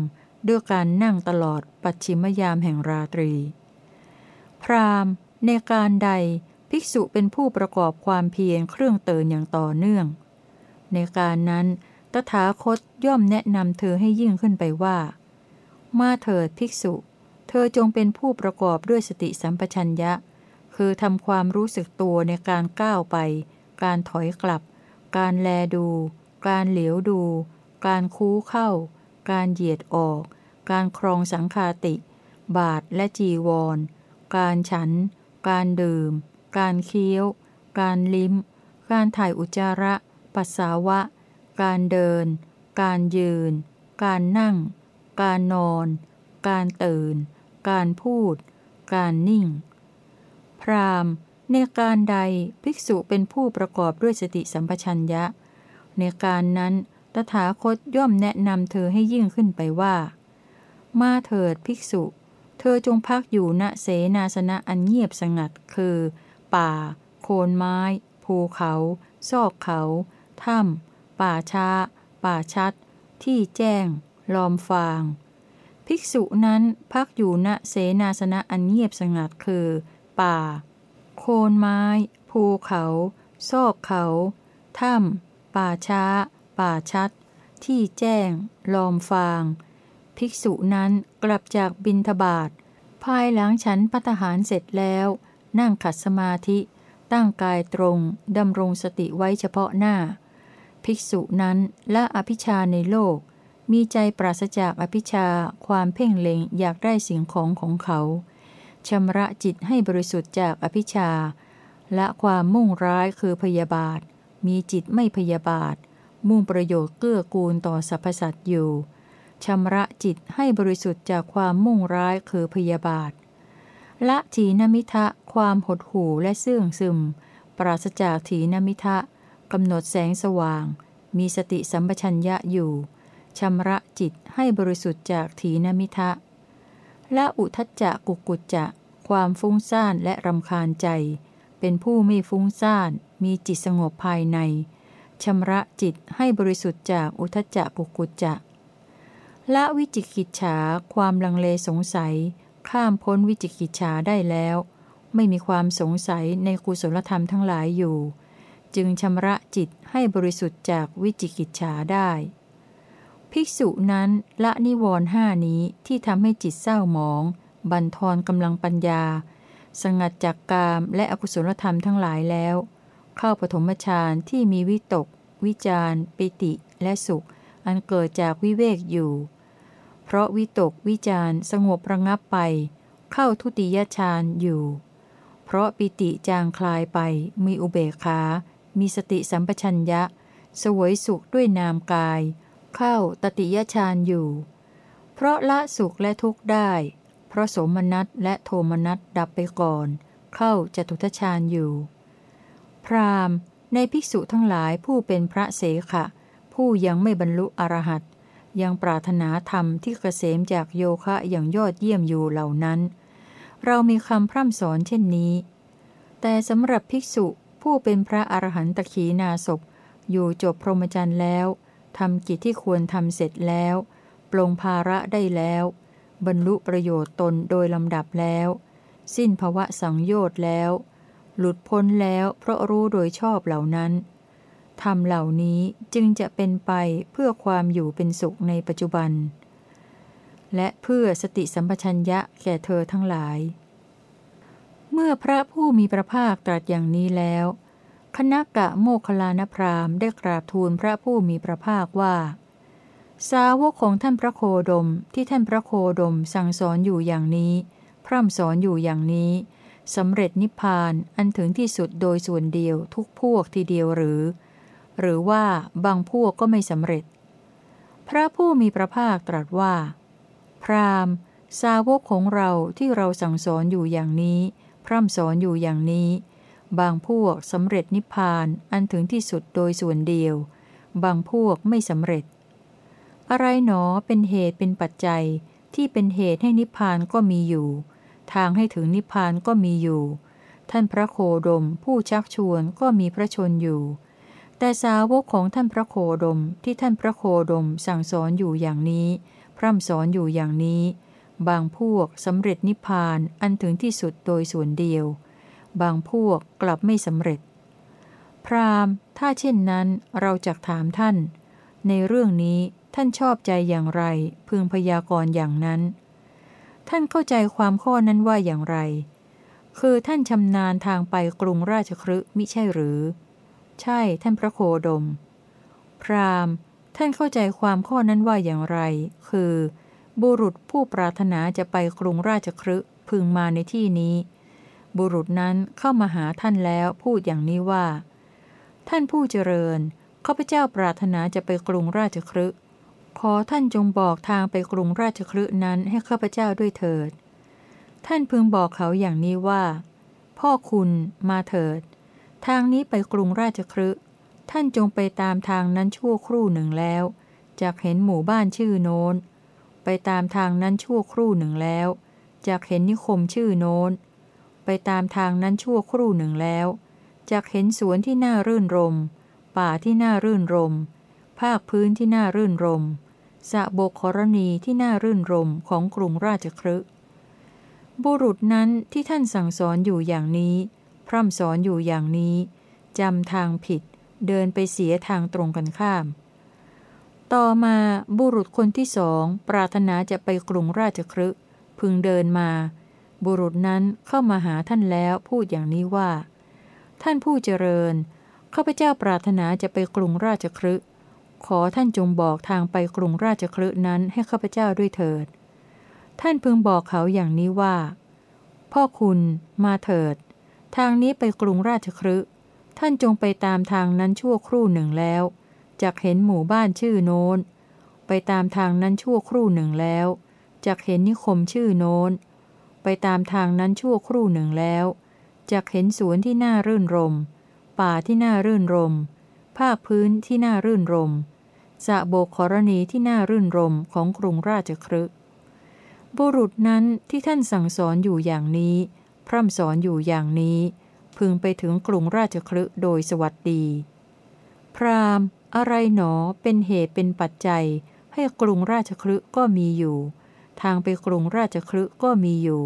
ด้วยการนั่งตลอดปัจฉิมยามแห่งราตรี พราม ในการใดภิกษุเป็นผู้ประกอบความเพียรเครื่องเตือนอย่างต่อเนื่อง ในการนั้น ตถาคตย่อมแนะนำเธอให้ยิ่งขึ้นไปว่า มาเถิดภิกษุ เธอจงเป็นผู้ประกอบด้วยสติสัมปชัญญะ คือทำความรู้สึกตัวในการก้าวไป การถอยกลับ การแลดู การเหลียวดู การคู้เข้า การเหยียดออก การครองสังคาติ บาทและจีวร การฉัน การดื่ม การเคี้ยว การลิ้ม การถ่ายอุจจาระ ปัสสาวะ การเดิน การยืน การนั่ง การนอน การตื่น การพูด การนิ่ง พรามในการใดภิกษุเป็นผู้ประกอบด้วยสติสัมปชัญญะ ในการนั้นตถาคตย่อมแนะนำเธอให้ยิ่งขึ้นไปว่า มาเถิดภิกษุ เธอจงพักอยู่ณเสนาสนะอันเงียบสงัดคือ ป่า โคนไม้ ภูเขา ซอกเขา ถ้ำ ป่าช้า ป่าชัด ที่แจ้ง ลอมฟาง ภิกษุนั้นพักอยู่ณเสนาสนะอันเงียบสงัดคือ ป่า โคนไม้ ภูเขา ซอกเขา ถ้ำ ป่าช้า ป่าชัด ที่แจ้ง ลอมฟาง ภิกษุนั้นกลับจากบินทบาทภายหลังฉันพัตหารเสร็จแล้ว นั่งขัดสมาธิ ตั้งกายตรง ดำรงสติไว้เฉพาะหน้า ภิกษุนั้นละอภิชาในโลก มีใจปราศจากอภิชาความเพ่งเล็งอยากได้สิ่งของของเขาชำระจิตให้บริสุทธิ์จากอภิชาและความมุ่งร้ายคือพยาบาท มีจิตไม่พยาบาท มุ่งประโยชน์เกื้อกูลต่อสรรพสัตว์อยู่ ชำระจิตให้บริสุทธิ์จากความมุ่งร้ายคือพยาบาท ละถีนมิทะความหดหู่และเสื่องซึม ปราศจากถีนมิทะกำหนดแสงสว่าง มีสติสัมปชัญญะอยู่ชำระจิตให้บริสุทธิ์จากถีนมิทะละอุทจจะกุกุจจะ ความฟุ้งซ่านและรำคาญใจ เป็นผู้ไม่ฟุ้งซ่านมีจิตสงบภายในชำระจิตให้บริสุทธิ์จากอุทจจะกุกุจจะ ละวิจิกิจฉาความลังเลสงสัย ข้ามพ้นวิจิกิจฉาได้แล้ว ไม่มีความสงสัยในกุศลธรรมทั้งหลายอยู่ จึงชำระจิตให้บริสุทธิ์จากวิจิกิจฉาได้ ภิกษุนั้นละนิวรณ์ห้านี้ที่ทำให้จิตเศร้าหมอง บันทอนกำลังปัญญา สงัดจากกามและอกุศลธรรมทั้งหลายแล้ว เข้าปฐมฌานที่มีวิตก วิจารปิติและสุข อันเกิดจากวิเวกอยู่ เพราะวิตกวิจารสงบระงับไป เข้าทุติยฌานอยู่ เพราะปิติจางคลายไป มีอุเบกขา มีสติสัมปชัญญะ สวยสุขด้วยนามกาย เข้าตติยฌานอยู่ เพราะละสุขและทุกข์ได้ เพราะสมนัตและโทมนัตดับไปก่อน เข้าจตุทชานอยู่ พรามในภิกษุทั้งหลายผู้เป็นพระเสขะ ผู้ยังไม่บรรลุอรหัต ยังปรารถนาธรรมที่เกษมจากโยคะอย่างยอดเยี่ยมอยู่เหล่านั้น เรามีคำพร่ำสอนเช่นนี้ แต่สำหรับภิกษุผู้เป็นพระอรหันตขีนาศพอยู่จบพรหมจรรย์แล้วทำกิจที่ควรทำเสร็จแล้วปลงภาระได้แล้ว บรรลุประโยชน์ตนโดยลำดับแล้ว สิ้นภวะสังโยชน์แล้ว หลุดพ้นแล้วเพราะรู้โดยชอบเหล่านั้น ธรรมเหล่านี้จึงจะเป็นไปเพื่อความอยู่เป็นสุขในปัจจุบัน และเพื่อสติสัมปชัญญะแก่เธอทั้งหลาย เมื่อพระผู้มีพระภาคตรัสอย่างนี้แล้ว คณะกะโมคลานพรามได้กราบทูลพระผู้มีพระภาคว่า สาวกของท่านพระโคดมที่ท่านพระโคดมสั่งสอนอยู่อย่างนี้ พร่ำสอนอยู่อย่างนี้สำเร็จนิพพานอันถึงที่สุดโดยส่วนเดียวทุกพวกทีเดียวหรือ หรือว่าบางพวกก็ไม่สำเร็จ พระผู้มีพระภาคตรัสว่า พรามสาวกของเราที่เราสั่งสอนอยู่อย่างนี้ พร่ำสอนอยู่อย่างนี้ บางพวกสำเร็จนิพพานอันถึงที่สุดโดยส่วนเดียว บางพวกไม่สำเร็จ อะไรหนอเป็นเหตุเป็นปัจจัยที่เป็นเหตุให้นิพพานก็มีอยู่ ทางให้ถึงนิพพานก็มีอยู่ ท่านพระโคดมผู้ชักชวนก็มีพระชนอยู่ แต่สาวกของท่านพระโคดมที่ท่านพระโคดมสั่งสอนอยู่อย่างนี้ พร่ำสอนอยู่อย่างนี้ บางพวกสำเร็จนิพพานอันถึงที่สุดโดยส่วนเดียว บางพวกกลับไม่สำเร็จ พรามถ้าเช่นนั้นเราจะถามท่าน ในเรื่องนี้ท่านชอบใจอย่างไร พึงพยากรณ์อย่างนั้น ท่านเข้าใจความข้อนั้นว่าอย่างไร คือท่านชำนาญทางไปกรุงราชครึมิใช่หรือ ใช่ท่านพระโคดม พราหมณ์ ท่านเข้าใจความข้อนั้นว่าอย่างไร คือ บุรุษผู้ปรารถนาจะไปกรุงราชครึพึงมาในที่นี้ บุรุษนั้นเข้ามาหาท่านแล้วพูดอย่างนี้ว่า ท่านผู้เจริญข้าพเจ้าปรารถนาจะไปกรุงราชครึขอท่านจงบอกทางไปกรุงราชครึนั้นให้ข้าพเจ้าด้วยเถิด ท่านพึงบอกเขาอย่างนี้ว่า พ่อคุณมาเถิด ทางนี้ไปกรุงราชครึท่านจงไปตามทางนั้นชั่วครู่หนึ่งแล้วจากเห็นหมู่บ้านชื่อโน้น ไปตามทางนั้นชั่วครู่หนึ่งแล้วจากเห็นนิคมชื่อโน้น ไปตามทางนั้นชั่วครู่หนึ่งแล้วจากเห็นสวนที่น่ารื่นรม ป่าที่น่ารื่นรม ภาคพื้นที่น่ารื่นรมสะโบกครณีที่น่ารื่นรมของกรุงราชครึบุรุษนั้นที่ท่านสั่งสอนอยู่อย่างนี้ พร่ำสอนอยู่อย่างนี้จำทางผิด เดินไปเสียทางตรงกันข้าม ต่อมาบุรุษคนที่สองปรารถนาจะไปกรุงราชครึพึงเดินมา บุรุษนั้นเข้ามาหาท่านแล้วพูดอย่างนี้ว่า ท่านผู้เจริญข้าพเจ้าปรารถนาจะไปกรุงราชครึขอท่านจงบอกทางไปกรุงราชครึนั้นให้ข้าพเจ้าด้วยเถิด ท่านพึงบอกเขาอย่างนี้ว่า พ่อคุณมาเถิด ทางนี้ไปกรุงราชครึท่านจงไปตามทางนั้นชั่วครู่หนึ่งแล้วจากเห็นหมู่บ้านชื่อโน้น ไปตามทางนั้นชั่วครู่หนึ่งแล้วจากเห็นนิคมชื่อโน้น ไปตามทางนั้นชั่วครู่หนึ่งแล้วจากเห็นสวนที่น่ารื่นรม ป่าที่น่ารื่นรม ภาคพื้นที่น่ารื่นรมสะโบกครณีที่น่ารื่นรมของกรุงราชครึบุรุษนั้นที่ท่านสั่งสอนอยู่อย่างนี้ พร่ำสอนอยู่อย่างนี้ พึงไปถึงกรุงราชคลึโดยสวัสดี พราหมณ์ อะไรหนอเป็นเหตุเป็นปัจจัย ให้กรุงราชคลึก็มีอยู่ ทางไปกรุงราชคลึก็มีอยู่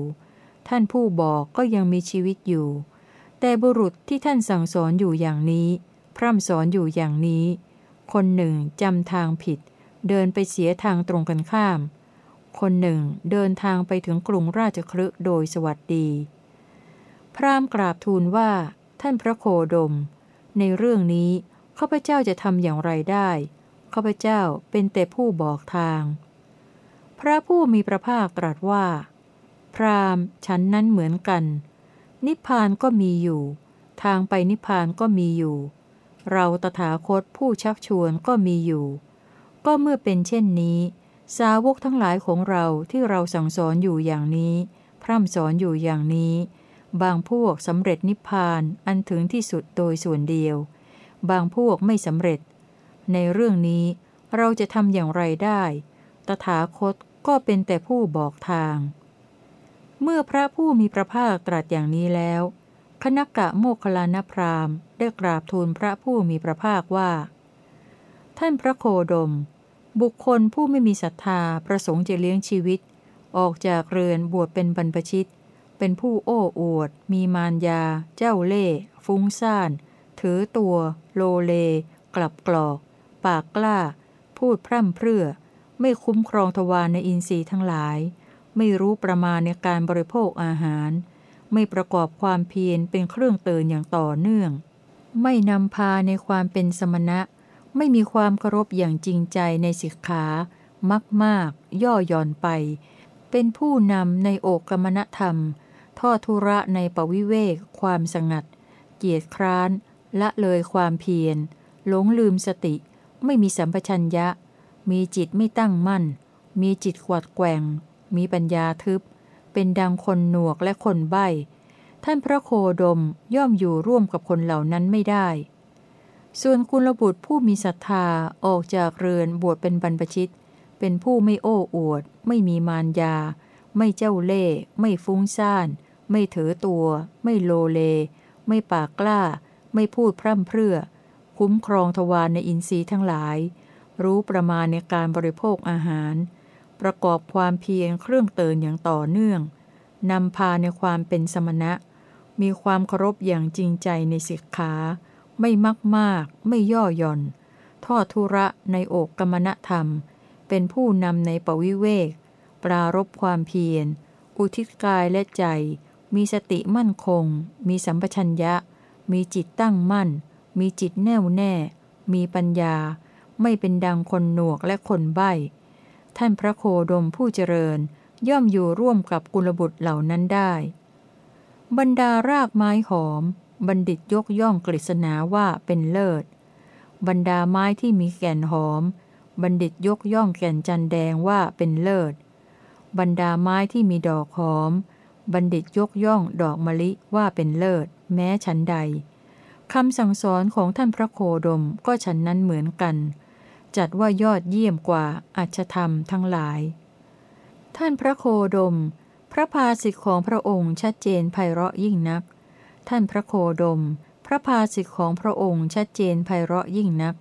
ท่านผู้บอกก็ยังมีชีวิตอยู่ แต่บุรุษที่ท่านสั่งสอนอยู่อย่างนี้ พร่ำสอนอยู่อย่างนี้ คนหนึ่งจำทางผิด เดินไปเสียทางตรงกันข้ามคนหนึ่งเดินทางไปถึงกรุงราชคลึโดยสวัสดี พราหมณ์กราบทูลว่า ท่านพระโคดม ในเรื่องนี้ข้าพเจ้าจะทำอย่างไรได้ข้าพเจ้าเป็นแต่ผู้บอกทาง พระผู้มีพระภาคตรัสว่า พราหมณ์ฉันนั้นเหมือนกัน นิพพานก็มีอยู่ ทางไปนิพพานก็มีอยู่ เราตถาคตผู้ชักชวนก็มีอยู่ ก็เมื่อเป็นเช่นนี้ สาวกทั้งหลายของเราที่เราสั่งสอนอยู่อย่างนี้ พร่ำสอนอยู่อย่างนี้ บางพวกสำเร็จนิพพานอันถึงที่สุดโดยส่วนเดียว บางพวกไม่สำเร็จ ในเรื่องนี้เราจะทำอย่างไรได้ ตถาคตก็เป็นแต่ผู้บอกทาง เมื่อพระผู้มีพระภาคตรัสอย่างนี้แล้ว คณกะโมคลานพรามได้กราบทูลพระผู้มีพระภาคว่า ท่านพระโคดม บุคคลผู้ไม่มีศรัทธาประสงค์จะเลี้ยงชีวิต ออกจากเรือนบวชเป็นบรรพชิต เป็นผู้โอ้อวด มีมารยา เจ้าเล่ห์ฟุ้งซ่าน ถือตัว โลเล กลับกรอก ปากกล้า พูดพร่ำเพรื่อ ไม่คุ้มครองทวารในอินทรีย์ทั้งหลาย ไม่รู้ประมาณในการบริโภคอาหาร ไม่ประกอบความเพียรเป็นเครื่องเตือนอย่างต่อเนื่อง ไม่นำพาในความเป็นสมณะ ไม่มีความเคารพอย่างจริงใจในสิกขา มักมาก ย่อหย่อนไป เป็นผู้นำในโอกกรรมณธรรม ทอดทุระในปวิเวก ความสงัด เกียรติคร้าน ละเลยความเพียร หลงลืมสติ ไม่มีสัมปชัญญะ มีจิตไม่ตั้งมั่น มีจิตขวัดแกว่ง มีปัญญาทึบ เป็นดังคนหนวกและคนใบ้ท่านพระโคดมย่อมอยู่ร่วมกับคนเหล่านั้นไม่ได้ ส่วนกุลบุตรผู้มีศรัทธาออกจากเรือนบวชเป็นบรรพชิต เป็นผู้ไม่โอ้อวด ไม่มีมารยา ไม่เจ้าเล่ห์ไม่ฟุ้งซ่าน ไม่ถือตัว ไม่โลเล ไม่ปากกล้า ไม่พูดพร่ำเพรื่อ คุ้มครองทวารในอินทรีย์ทั้งหลาย รู้ประมาณในการบริโภคอาหาร ประกอบความเพียรเครื่องเตือนอย่างต่อเนื่อง นำพาในความเป็นสมณะ มีความเคารพอย่างจริงใจในศิกขา ไม่มักมาก ไม่ย่อหย่อน ทอดทุระในโอกกรรมณธรรม เป็นผู้นำในปวิเวก ปรารบความเพียรอุทิศกายและใจ มีสติมั่นคง มีสัมปชัญญะ มีจิตตั้งมั่น มีจิตแน่วแน่ มีปัญญา ไม่เป็นดังคนหนวกและคนใบ้ ท่านพระโคดมผู้เจริญย่อมอยู่ร่วมกับกุลบุตรเหล่านั้นได้ บรรดารากไม้หอม บัณฑิตยกย่องกฤษณาว่าเป็นเลิศ บรรดาไม้ที่มีแก่นหอม บัณฑิตยกย่องแก่นจันแดงว่าเป็นเลิศ บรรดาไม้ที่มีดอกหอม บัณฑิตยกย่องดอกมะลิว่าเป็นเลิศ แม้ฉันใดคำสั่งสอนของท่านพระโคดมก็ฉันนั้นเหมือนกัน จัดว่ายอดเยี่ยมกว่าอัจธรรมทั้งหลาย ท่านพระโคดม พระภาสิทธิของพระองค์ชัดเจนไพเราะยิ่งนัก ท่านพระโคดม พระภาสิทธิของพระองค์ชัดเจนไพเราะยิ่งนัก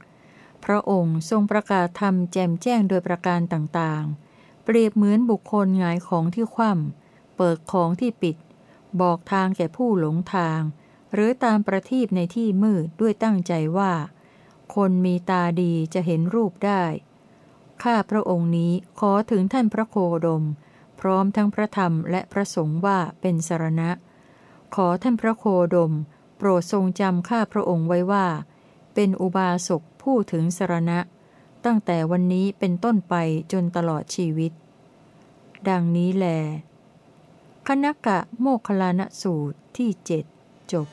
พระองค์ทรงประกาศธรรมแจมแจ้งโดยประการต่างๆ เปรียบเหมือนบุคคลหงายของที่คว่ำ เปิดของที่ปิด บอกทางแก่ผู้หลงทาง หรือตามประทีปในที่มืดด้วยตั้งใจว่า คนมีตาดีจะเห็นรูปได้ ข้าพระองค์นี้ขอถึงท่านพระโคดม พร้อมทั้งพระธรรมและพระสงฆ์ว่าเป็นสรณะ ขอท่านพระโคดม โปรดทรงจำข้าพระองค์ไว้ว่า เป็นอุบาสกผู้ถึงสรณะ ตั้งแต่วันนี้เป็นต้นไปจนตลอดชีวิต ดังนี้แล คณกะโมคลานสูตรที่เจ็ดจบ